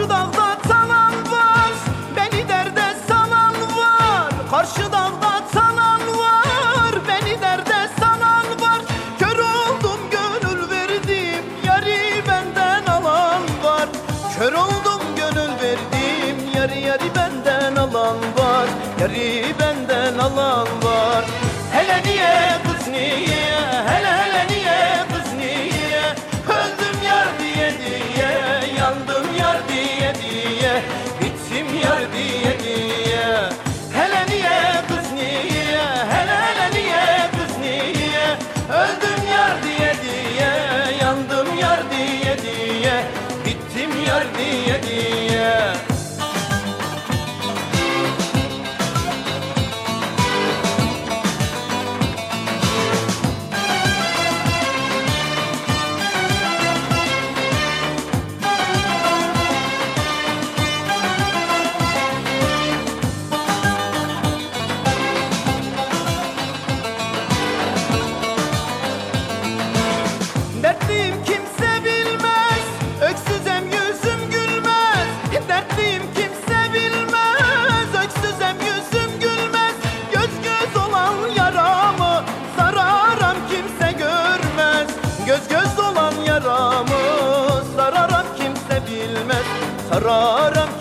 Karşı dağda salan var Beni derde salan var. Karşı dağda salan var Beni derde salan var. Kör oldum gönül verdim Yari benden alan var. Kör oldum gönül verdim Yari yari benden alan var. Yari benden alan var Bittim yar diye diye. Hele niye kız niye? Hele hele niye kız niye? Öldüm yar diye diye Yandım yar diye diye. Bittim yar diye حرارة